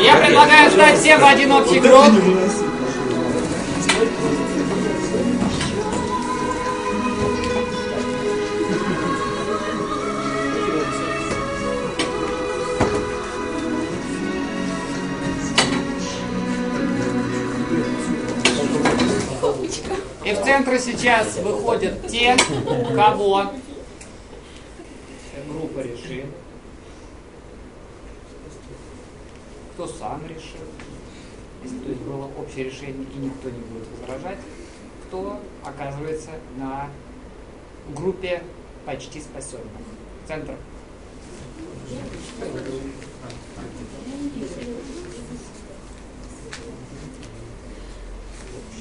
Я предлагаю встать всем в один общий круг. И в центр сейчас выходят те, кого группа решит, кто сам решил, если то есть было общее решение и никто не будет возражать, кто оказывается на группе почти спасенных. Центр.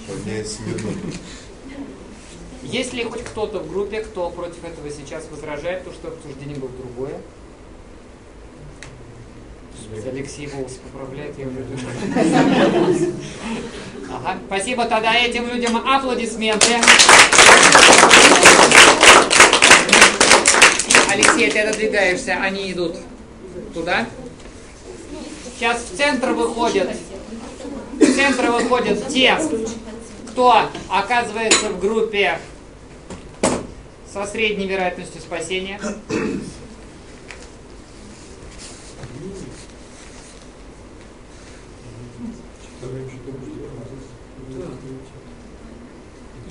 Подняется минут. Есть ли хоть кто-то в группе, кто против этого сейчас возражает, то что обсуждение было другое? Алексей волос поправляет, я уже. Ага. Спасибо тогда этим людям аплодисменты. Алексей, ты отодвигаешься, они идут туда. Сейчас в центр выходят, в центр выходят те, кто оказывается в группе со средней вероятностью спасения.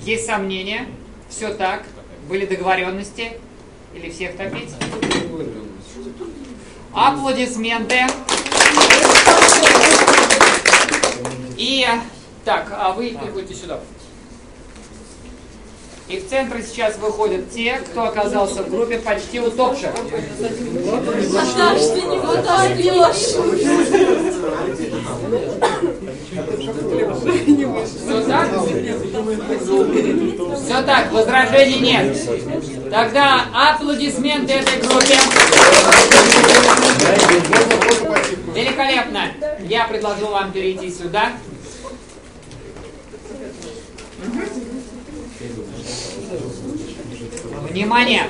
Есть сомнения? Все так? Были договоренности? Или всех топить? Аплодисменты. И так, а вы приходите сюда. И в центр сейчас выходят те, кто оказался в группе почти утопших. Отдашь ты, не отдашь. Все так? Все так, возражений нет. Тогда аплодисменты этой группе. Великолепно. Я предложил вам перейти сюда. Внимание!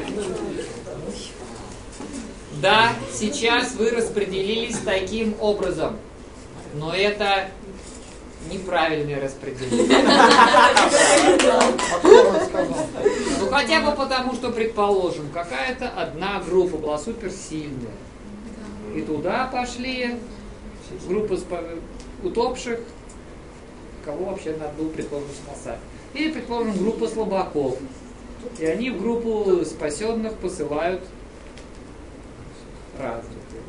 Да, сейчас вы распределились таким образом, но это неправильное распределение. Ну хотя бы потому, что, предположим, какая-то одна группа была суперсильная. И туда пошли группа утопших, кого вообще надо было, предположим, спасать. Или, предположим, группа слабаков. И они в группу спасенных посылают развитых.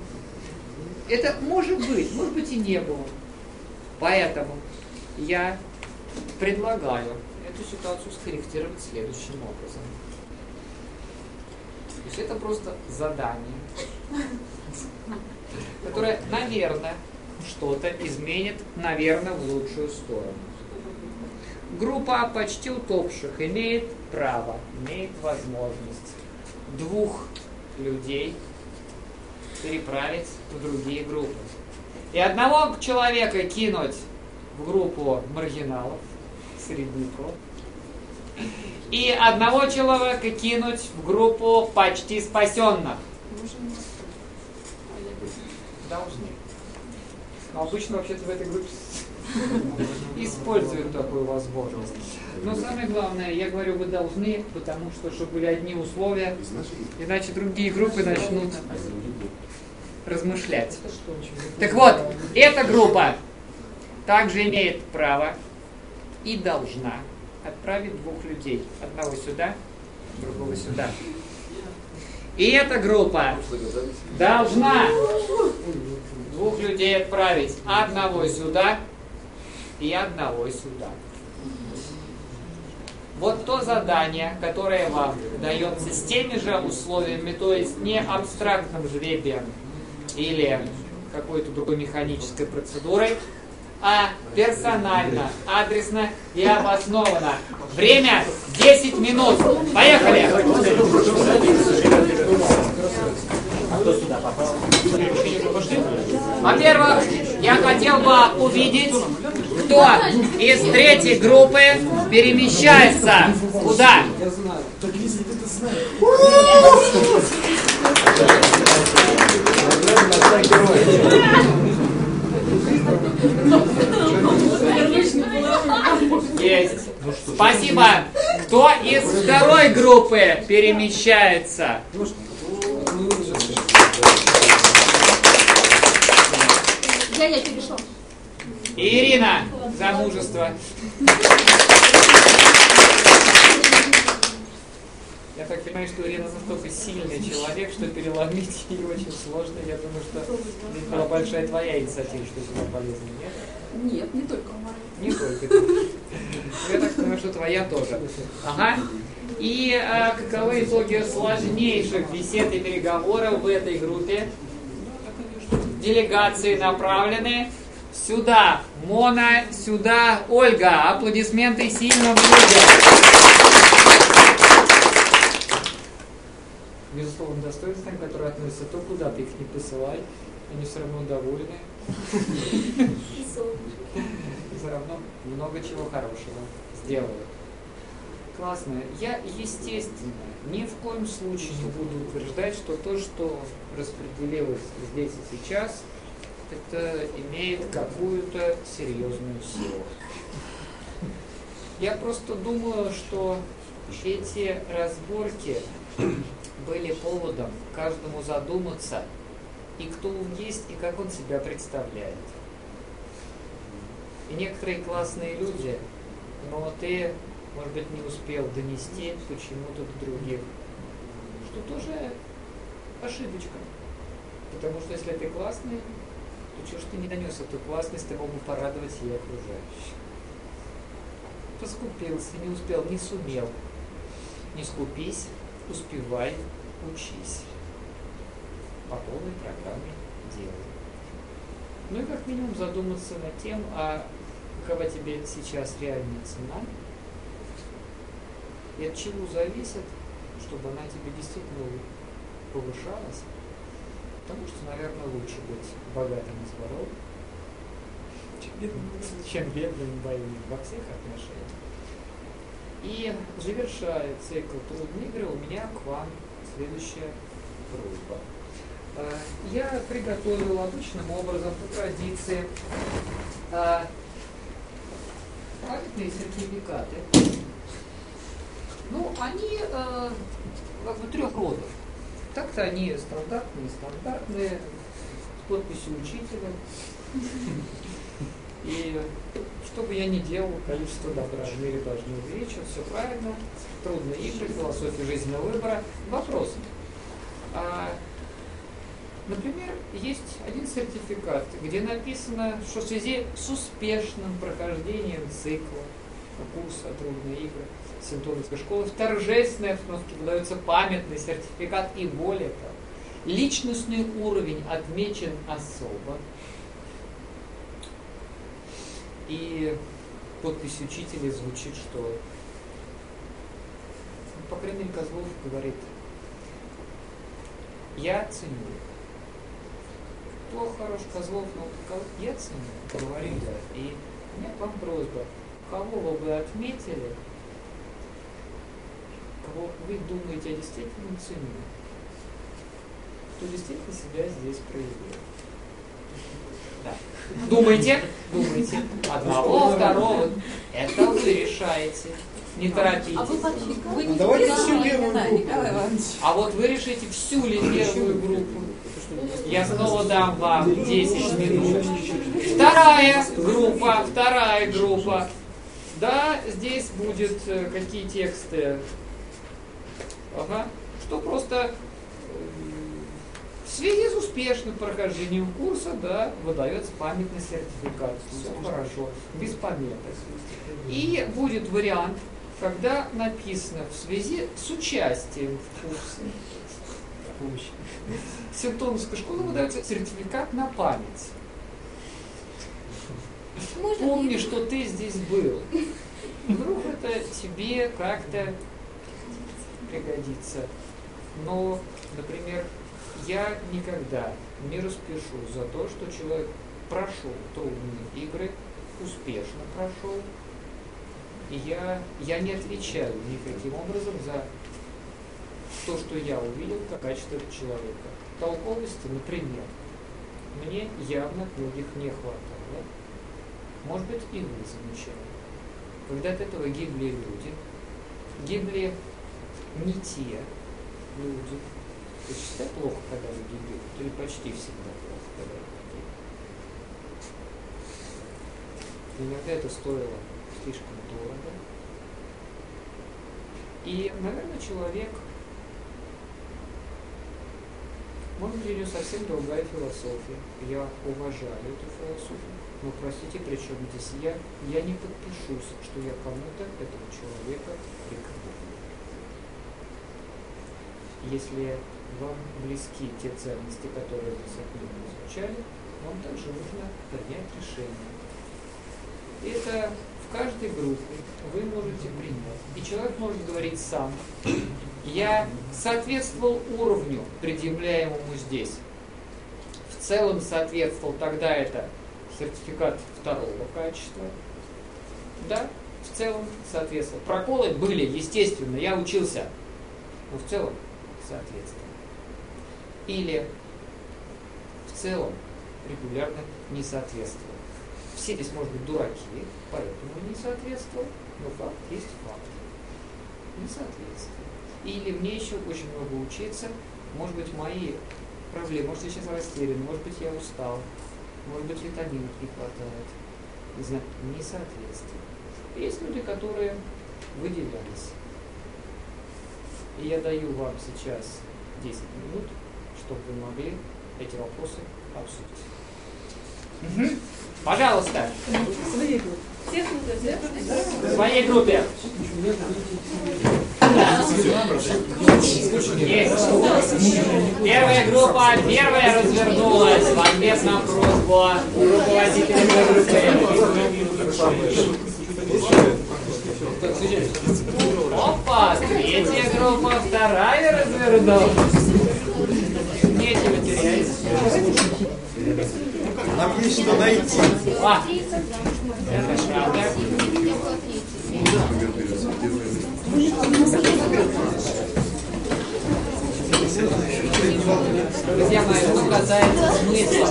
Это может быть, может быть и не было. Поэтому я предлагаю эту ситуацию скорректировать следующим образом. То есть это просто задание, которое, наверное, что-то изменит, наверное, в лучшую сторону. Группа почти утопших имеет право, имеет возможность двух людей переправить в другие группы. И одного человека кинуть в группу маргиналов, средников, и одного человека кинуть в группу почти спасенных. Должны. Но обычно вообще-то в этой группе используют такую возможность. Но самое главное, я говорю, вы должны, потому что, чтобы были одни условия, иначе другие группы начнут размышлять. Так вот, эта группа также имеет право и должна отправить двух людей. Одного сюда, другого сюда. И эта группа должна двух людей отправить. Одного сюда и одного сюда. Вот то задание, которое вам дается с теми же условиями, то есть не абстрактным жребием или какой-то другой механической процедурой, а персонально, адресно и обоснованно. Время 10 минут. Поехали! Во-первых, я хотел бы увидеть, кто из третьей группы перемещается куда. Есть. Спасибо. Кто из второй группы перемещается? Я, я перешел. Ирина, замужество. Я так понимаю, что Ирина настолько сильный человек, что переломить ее очень сложно. Я думаю, что здесь была большая твоя инициатива, что сюда полезно, нет? Нет, не только моя. Не только ты. Я так понимаю, что твоя тоже. Ага. И а, каковы итоги сложнейших бесед и переговоров в этой группе? Делегации направлены сюда. Мона, сюда. Ольга. Аплодисменты сильным людям. Безусловно, достоинствам, которые относятся то, куда ты их не посылай, они все равно довольны. Все равно много чего хорошего сделают. Классно. Я, естественно, ни в коем случае не буду утверждать, что то, что распределилось здесь и сейчас, это имеет какую-то серьезную силу. Я просто думаю, что эти разборки были поводом каждому задуматься, и кто он есть, и как он себя представляет. И некоторые классные люди, но ты, может быть, не успел донести почему-то до других, что тоже ошибочка. Потому что если ты классный, то чего ж ты не донес эту классность, ты мог бы порадовать и окружающих. Поскупился, не успел, не сумел. Не скупись, успевай, учись. По полной программе делай. Ну и как минимум задуматься над тем, а какова тебе сейчас реальная цена и от чего зависит, чтобы она тебе действительно повышалась. Потому что, наверное, лучше быть богатым и здоровым, чем бедным, чем во всех отношениях. И завершая цикл трудные игры, у меня к вам следующая просьба. Э, Я приготовил обычным образом по традиции э, памятные сертификаты. Ну, они э, как бы трех родов. Так-то они стандартные, стандартные, с подписью учителя. И что бы я ни делал, количество добра в мире должно увеличиваться, все правильно. Трудные игры, философия жизненного выбора. Вопрос. А, например, есть один сертификат, где написано, что в связи с успешным прохождением цикла курса трудные игры Синтоновской школы в торжественной обстановке выдается памятный сертификат и более того, личностный уровень отмечен особо. И подпись учителя звучит, что, ну, по крайней мере, Козлов говорит, я ценю. Плохо хорош Козлов, но я ценю, говорит, да. И у меня к вам просьба, кого вы бы отметили, кого вы думаете, я действительно ценю, кто действительно себя здесь проявил. Да. Думайте, думайте. Одного, второго. Это вы решаете. Не торопитесь. А вы вообще вы Ну, не давайте Николай всю первую Николай группу. А вот вы решите всю ли первую группу. Я снова дам вам 10 минут. Вторая группа, вторая группа. Да, здесь будет э, какие тексты. Ага. Что просто э, в связи с успешным прохождением курса, да, выдается памятный сертификат. Все хорошо, без пометок. И будет вариант, когда написано в связи с участием в курсе. Симптомской школы выдается сертификат на память. Помни, что ты здесь был. Вдруг это тебе как-то пригодится. Но, например, я никогда не распишу за то, что человек прошел трудные игры, успешно прошел. И я, я не отвечаю никаким образом за то, что я увидел как качество человека. Толковости, например, мне явно многих не хватало. Может быть, и вы замечали. Когда от этого гибли люди, гибли не те люди. Есть всегда плохо, когда вы гибли, или почти всегда плохо, когда вы гибли. Иногда это стоило слишком дорого. И, наверное, человек, может быть, у него совсем другая философия. Я уважаю эту философию. Но простите, при чем здесь я? Я не подпишусь, что я кому-то этого человека рекомендую. Если вам близки те ценности, которые вы с ним изучали, вам также нужно принять решение. Это в каждой группе вы можете принять. И человек может говорить сам, я соответствовал уровню, предъявляемому здесь. В целом соответствовал тогда это сертификат второго качества. Да, в целом соответствовал. Проколы были, естественно, я учился. Но в целом соответствовал. Или в целом регулярно не соответствовал. Все здесь, может быть, дураки, поэтому не соответствовал, но факт есть факт. Не соответствовал. Или мне еще очень много учиться, может быть, мои проблемы, может, я сейчас растерян, может быть, я устал, может быть, витаминов не хватает. Не знаю, несоответствие. Есть люди, которые выделялись. И я даю вам сейчас 10 минут, чтобы вы могли эти вопросы обсудить. Угу. Пожалуйста. В своей группе. В своей группе. Первая группа, первая развернулась в ответ на просьбу руководителя группы. Опа, третья группа, вторая развернулась. Нечего терять. Нам есть что найти. А, это правда. Друзья мои, что касается смысла,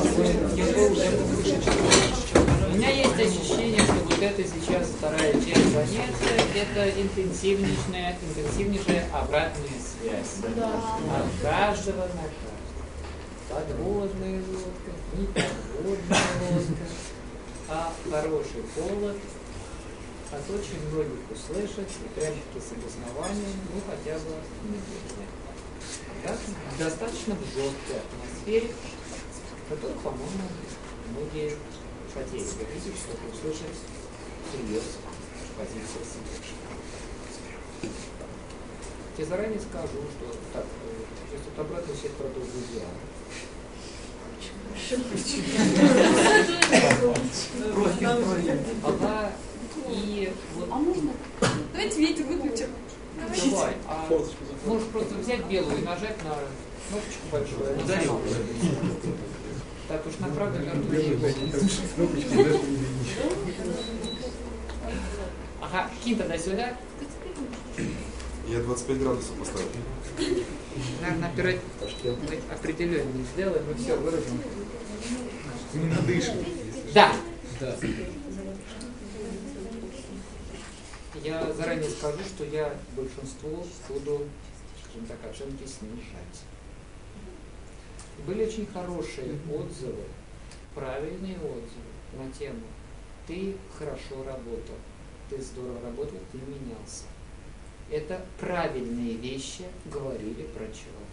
у меня есть ощущение, что вот это сейчас вторая часть занятия, это интенсивнейшая, интенсивнейшая обратная связь. От каждого на каждого. Подводная лодка, неподводная лодка, а хороший повод от очень многих услышать и прямо-таки с обоснованием, ну хотя бы. Да? Достаточно в жесткой атмосфере, которую, по-моему, многие хотели бы видеть, чтобы услышать всерьез позицию себе. Я заранее скажу, что так, сейчас вот обратно всех продолжу идеально. Ага, и вот... А можно? Давайте ветер выключим. Давай, а можешь просто взять белую и нажать на кнопочку большую. она будет. Так уж направо вернуть. Ага, кинь тогда сюда. Я 25 градусов поставил. Наверное, опирать мы определенно не сделаем, мы все выразим. Не надышим. Да. Я заранее скажу, что я большинство буду, скажем так, оценки снижать. Были очень хорошие отзывы, правильные отзывы на тему «Ты хорошо работал, ты здорово работал, ты менялся». Это правильные вещи говорили про человека.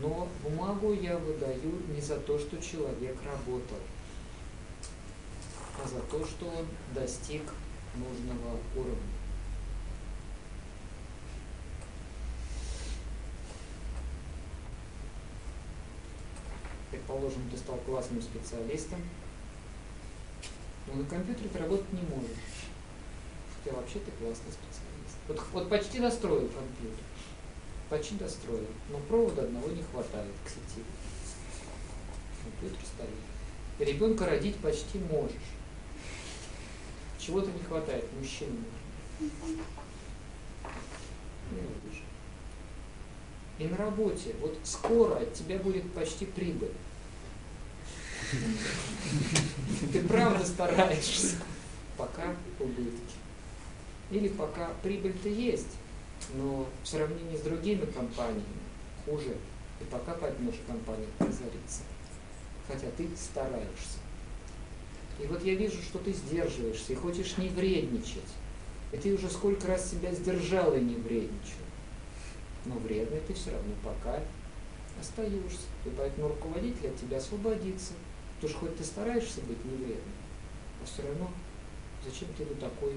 Но бумагу я выдаю не за то, что человек работал, а за то, что он достиг нужного уровня. Предположим, ты стал классным специалистом, но на компьютере ты работать не можешь. Хотя вообще ты классный специалист. Вот, вот почти достроил компьютер. Почти достроил. Но провода одного не хватает к сети. Компьютер стоит. И ребенка родить почти можешь. Чего-то не хватает, мужчин нужно. Не видишь. И на работе, вот скоро от тебя будет почти прибыль. Ты правда стараешься, пока убытки. Или пока прибыль-то есть, но в сравнении с другими компаниями хуже. И пока поймешь компания разориться. Хотя ты стараешься. И вот я вижу, что ты сдерживаешься и хочешь не вредничать. И ты уже сколько раз себя сдержал и не вредничал. Но вредный ты все равно пока остаешься. И поэтому руководитель от тебя освободится. Потому что хоть ты стараешься быть не вредным, а все равно зачем ты вот такой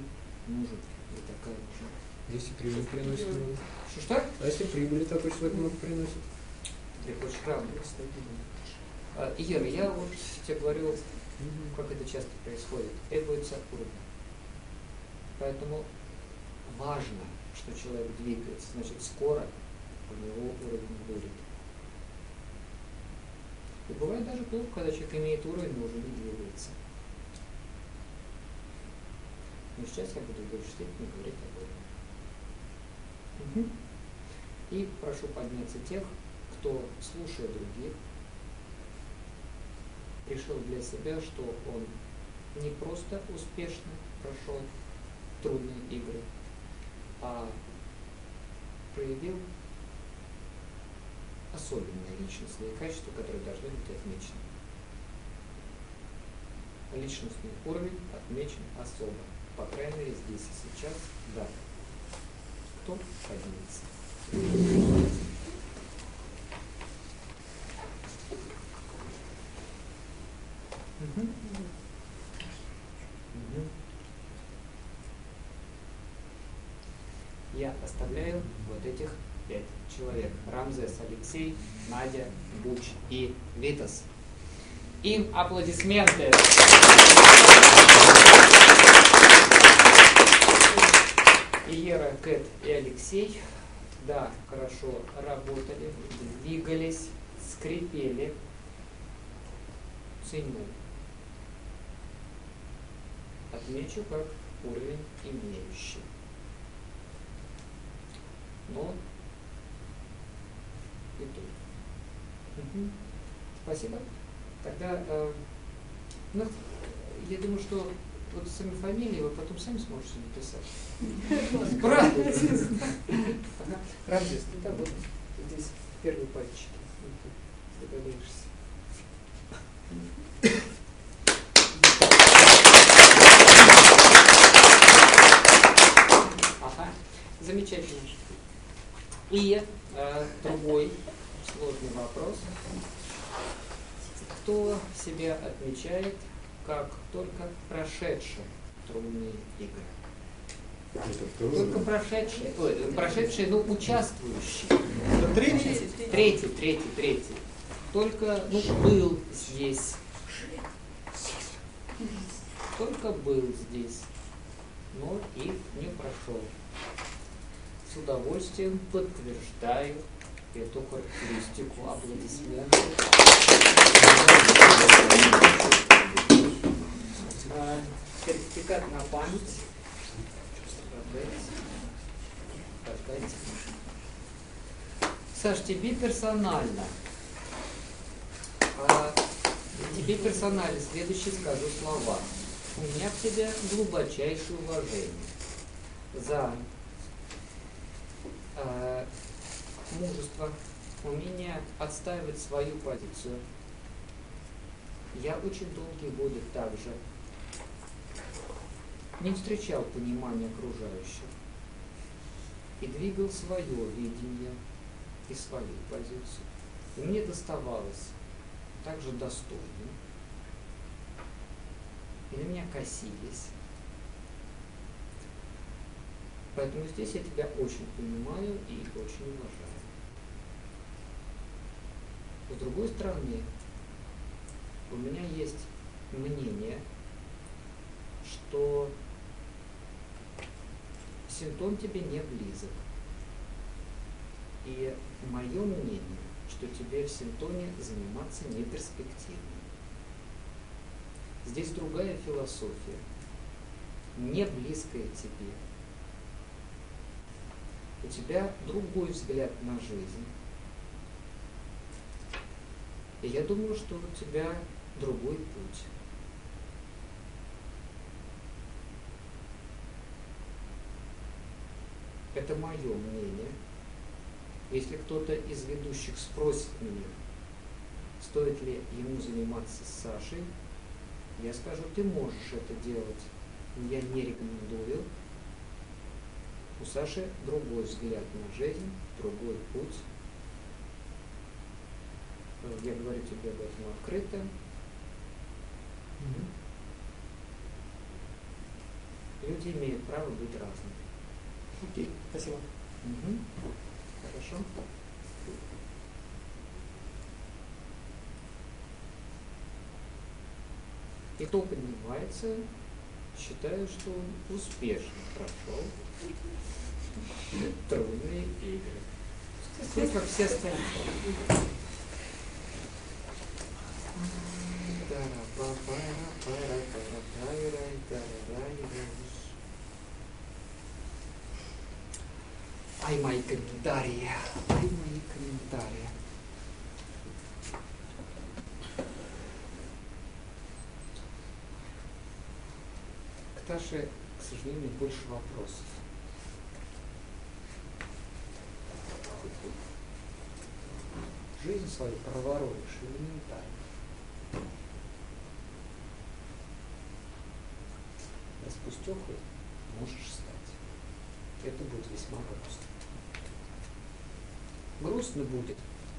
нужен или такая нужна. Если прибыль приносит много. Что-что? А если прибыли такой человек много приносит? Ты хочешь радоваться. А, Ира, я вот тебе говорю, как это часто происходит. Требуется уровень. Поэтому важно, что человек двигается. Значит, скоро у него уровень будет. И бывает даже плохо, когда человек имеет уровень, но уже не двигается. Но сейчас я буду в большей степени говорить об этом. Мгм. И прошу подняться тех, кто, слушая других, решил для себя, что он не просто успешно прошел трудные игры, а проявил особенные личностные качества, которые должны быть отмечены. Личностный уровень отмечен особо. По крайней мере, здесь и сейчас, да. Кто поднимется? Я оставляю вот этих пять человек. Рамзес, Алексей, Надя, Буч и Витас. Им аплодисменты. Иера, Кэт и Алексей, да, хорошо работали, двигались, скрипели. Ценю. Отмечу как уровень имеющий. Но и тут. Мгм. Спасибо. Тогда, э, ну, я думаю, что вот сами фамилии вы потом сами сможете написать. Правда? Ну да, вот здесь первый пальчик. Догадаешься. Ага, замечательно. И э, другой сложный вопрос. Кто себя отмечает как только прошедшие трудные игры? Только прошедшие, ой, прошедшие, но участвующие. Это третий? Третий, третий, третий. Только, ну, был здесь. Только был здесь, но их не прошел. С удовольствием подтверждаю эту характеристику. Аплодисменты. А, Сертификат на память. Саш, тебе персонально. А, тебе персонально следующие скажу слова. У меня к тебе глубочайшее уважение за э, мужество, умение отстаивать свою позицию. Я очень долгие годы также не встречал понимания окружающих и двигал свое видение и свою позицию. И мне доставалось также достойно. И на меня косились. Поэтому здесь я тебя очень понимаю и очень уважаю. С другой стороны, у меня есть мнение, что синтон тебе не близок. И мое мнение, что тебе в синтоне заниматься не перспективно. Здесь другая философия, не близкая тебе. У тебя другой взгляд на жизнь. И я думаю, что у тебя другой путь. это мое мнение. Если кто-то из ведущих спросит меня, стоит ли ему заниматься с Сашей, я скажу, ты можешь это делать, я не рекомендую. У Саши другой взгляд на жизнь, другой путь. Я говорю тебе об этом открыто. Люди имеют право быть разными. Окей, спасибо. Мгм. Хорошо. И кто поднимается, считаю, что он успешно прошел трудные игры. Как все остальные. Ай, мои комментарии. Ай, мои комментарии. К Таше, к сожалению, больше вопросов. Жизнь свою проворонишь элементарно. Распустехой можешь стать. Это будет весьма грустно. Грустно будет,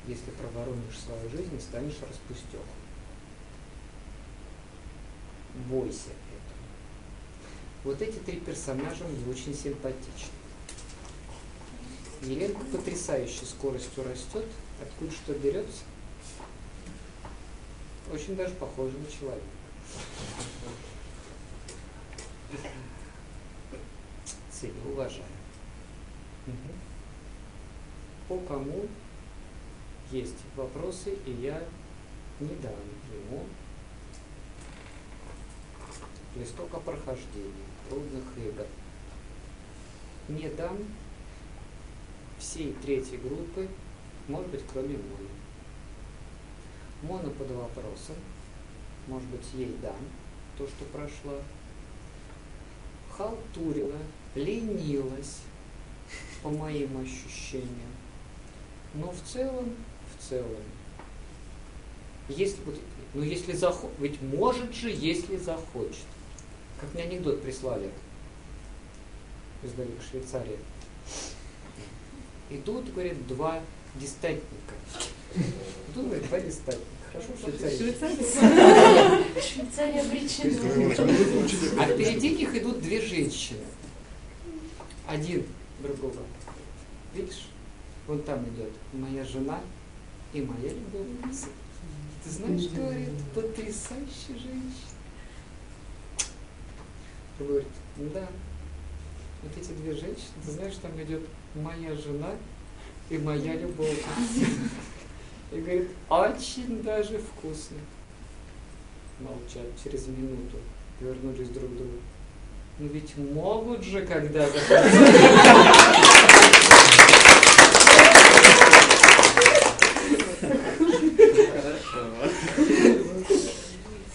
если проворонишь свою жизнь и станешь распустехой. Бойся этого. Вот эти три персонажа мне очень симпатичны. Еленка потрясающей скоростью растет, откуда что берется. Очень даже похожа на человека. Ценю, уважаю. Мгм. По кому есть вопросы, и я не дам ему листок о прохождении трудных игр. Не дам всей третьей группы, может быть, кроме Моны. Мона под вопросом, может быть, ей дам то, что прошла. Халтурила, ленилась, по моим ощущениям. Но в целом, в целом, если вот, ну если захочет, ведь может же, если захочет. Как мне анекдот прислали из далекой Швейцарии. Идут, говорят, два дистантника. Идут, говорят, два дистантника. Хорошо, в Швейцарии. Швейцария обречена. А впереди них идут две женщины. Один другого. Видишь, вон там идет моя жена и моя любовница. Ты знаешь, говорит, потрясающая женщина. Говорит, да, вот эти две женщины, ты знаешь, там идет моя жена и моя любовница. И говорит, очень даже вкусно. Молчат через минуту, повернулись друг к другу. Ну ведь могут же когда.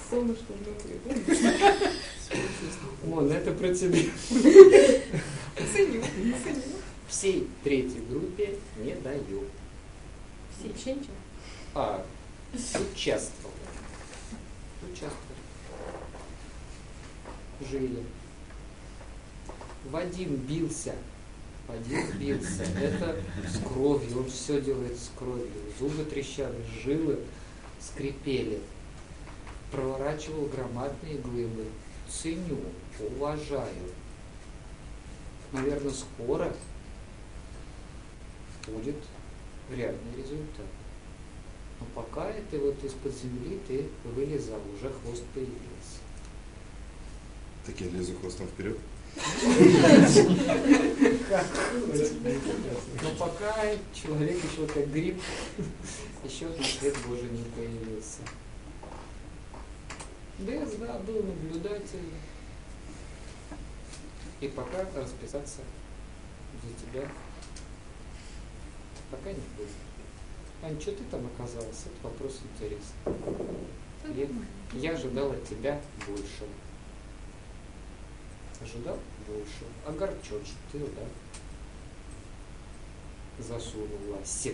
Солнышко внутри. Мон, это про тебя. Ценю, ценю. Всей третьей группе не даю. Все ченчи. А, участвовал. Участвовал. Жили. Вадим бился. Вадим бился. Это с кровью. Он все делает с кровью. Зубы трещали, жилы скрипели. Проворачивал громадные глыбы. Ценю, уважаю. Наверное, скоро будет реальный результат. Но пока ты вот из-под земли ты вылезал, уже хвост появился. Так я лезу хвостом вперед. Но пока человек еще как гриб, еще на свет Божий не появился. Дес, да, был наблюдателем. И пока расписаться за тебя пока не будет. Ань, что ты там оказалась? Это вопрос интересный. Я, я ожидал от тебя большего. Ожидал большего. Огорчен, что ты, да. засунулась.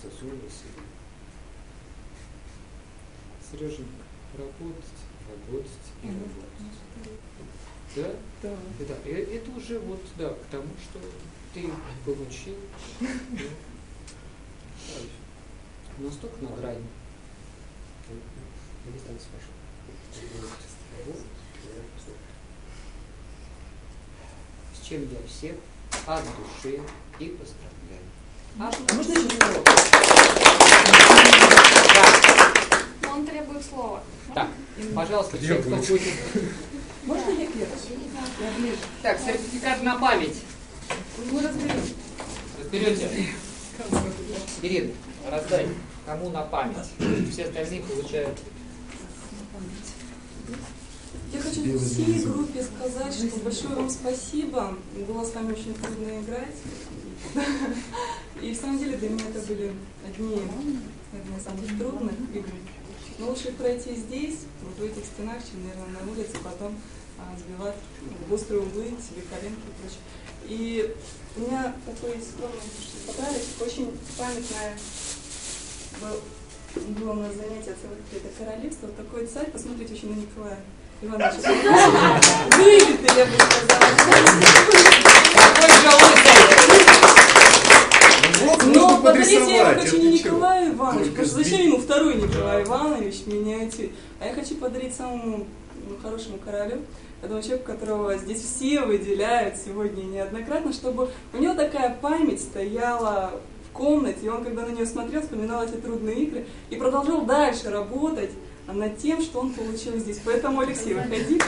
Засунулась. Сереженька, работать, работать и работать. Да? Да. Да, это уже вот, да, к тому, что ты получил. ну, Настолько на грани. Я дистанцию пошел. Вот. С чем я всех от души и поздравляю. А можно еще слово? Но он требует слова. так, пожалуйста, все, кто хочет. Можно я ближе. Так, сертификат на память. Мы разберем. Разберете. Ирина, раздай. Кому на память? Все остальные получают. Я хочу всей группе сказать, что большое вам спасибо. Было с вами очень трудно играть. И в самом деле для меня это были одни, одни из самых трудных игр. Но лучше их пройти здесь, вот в этих стенах, чем, наверное, на улице, потом а, сбивать в острые углы, себе коленки и прочее. И у меня такой скромный подарок, очень памятное был- было у нас занятие это королевство. Такой царь, посмотрите очень на Николая Ивановича. Вылитый, я бы сказала. Вот, Но можно подарить я хочу не потому что зачем ему второй Николай Иванович миниатюре? А я хочу подарить самому ну, хорошему королю, этому человеку, которого здесь все выделяют сегодня неоднократно, чтобы у него такая память стояла в комнате, и он, когда на нее смотрел, вспоминал эти трудные игры и продолжал дальше работать над тем, что он получил здесь. Поэтому, Алексей, выходи.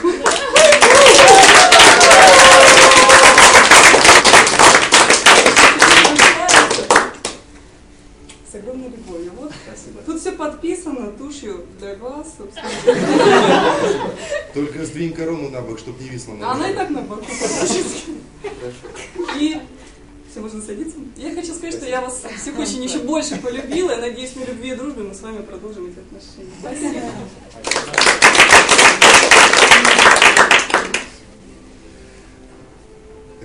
С огромной любовью. Вот Спасибо. Тут все подписано тушью для глаз, собственно. Только сдвинь корону на бок, чтобы не висло на она и так на боку. И все, можно садиться. Я хочу сказать, что я вас всех очень еще больше полюбила. Я надеюсь, в любви и дружбе мы с вами продолжим эти отношения. Спасибо.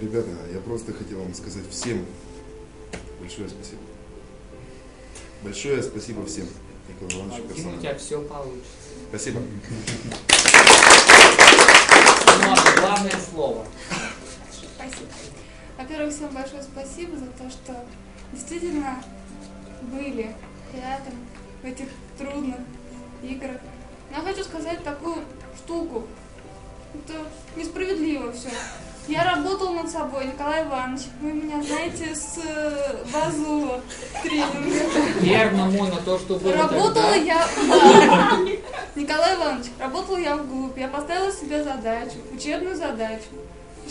Ребята, я просто хотел вам сказать всем большое спасибо. Большое спасибо всем. Николай Иванович Дим, у персонально. тебя все получится. Спасибо. Ну, главное слово. Спасибо. Во-первых, всем большое спасибо за то, что действительно были рядом в этих трудных играх. Но я хочу сказать такую штуку. Это несправедливо все. Я работал над собой, Николай Иванович. Вы меня знаете с э, базу тренинга. Верно, Мона, то, что было Работала тогда. я, да. Николай Иванович, работала я в группе. Я поставила себе задачу, учебную задачу,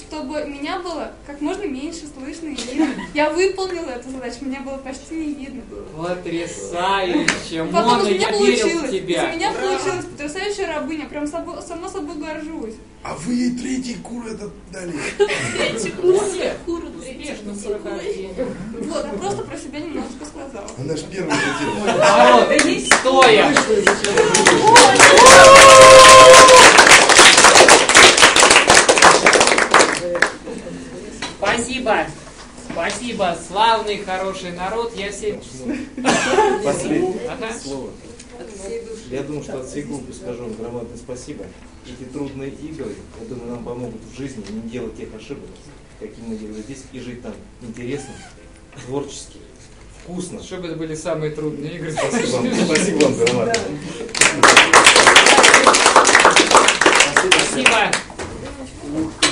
чтобы меня было как можно меньше слышно и видно. Я выполнила эту задачу, меня было почти не видно. Потрясающе. Потом Мона, из меня я верил в получилось. Из тебя. меня получилась потрясающая рабыня. Прям собой, сама собой горжусь. А вы ей третий кур этот дали. Успешно, успешно прохождение. Вот, я просто про себя немножко сказала. Она ж первая хотела. Народ, стоя. Спасибо. Спасибо, славный, хороший народ. Я все... Последнее ага. слово. Я думаю, что от всей группы скажу вам громадное спасибо. Эти трудные игры, я думаю, нам помогут в жизни не делать тех ошибок, какие мы делали здесь, и жить там интересно, творчески, вкусно. Чтобы это были самые трудные игры. Спасибо вам, спасибо вам громадное. Спасибо. спасибо.